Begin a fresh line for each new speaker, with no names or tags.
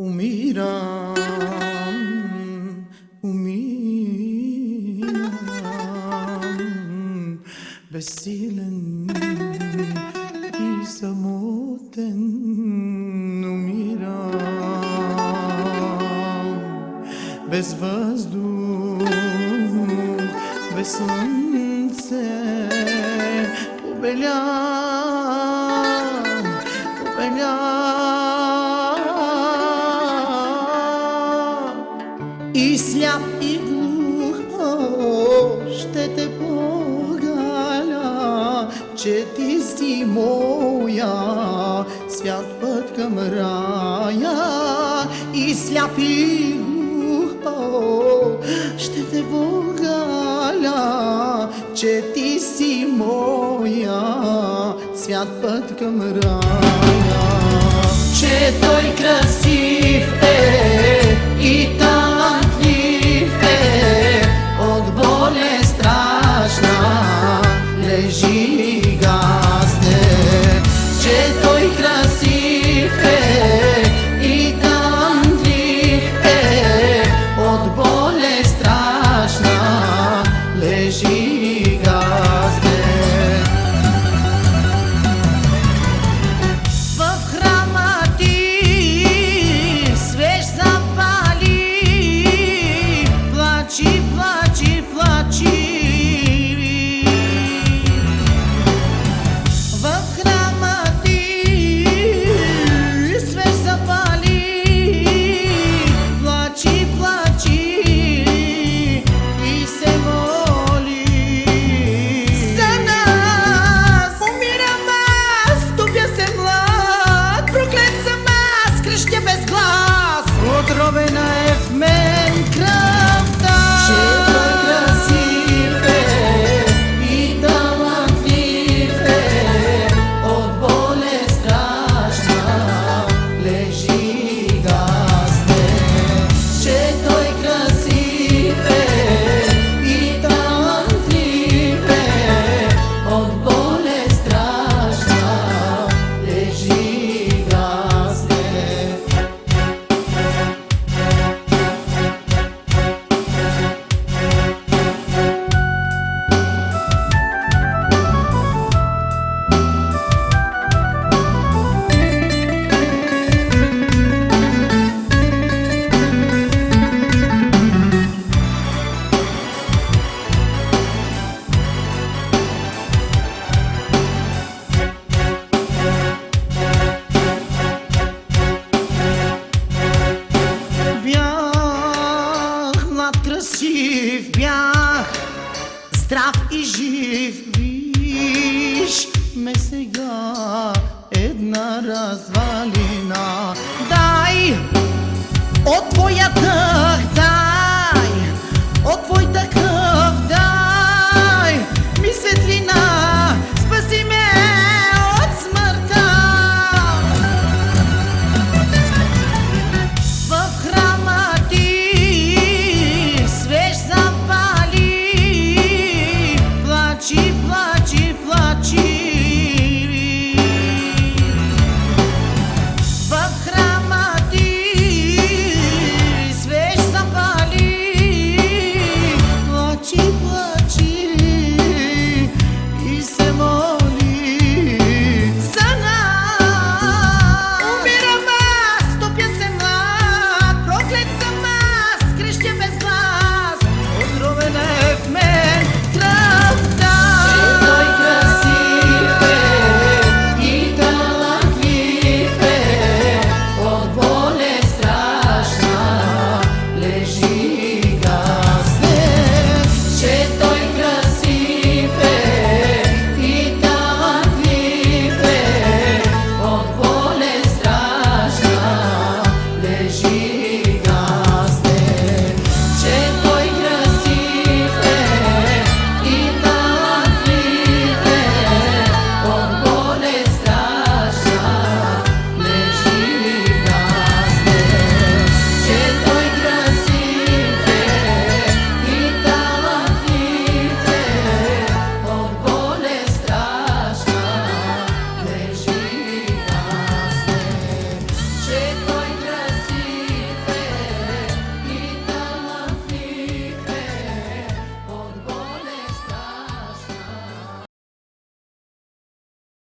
O Miram, Umiram, umiram, basilen İsa moten umiram, bez vazduh, bez slunce, o beljah. И сляп и глух ще те погаля, че ти си моя свят път към рая. И сляп и глух ще те погаля, че ти си моя свят път към рая. Че той красив е и талантлив Красив, бях здрав и жив. Виж ме сега една развалина.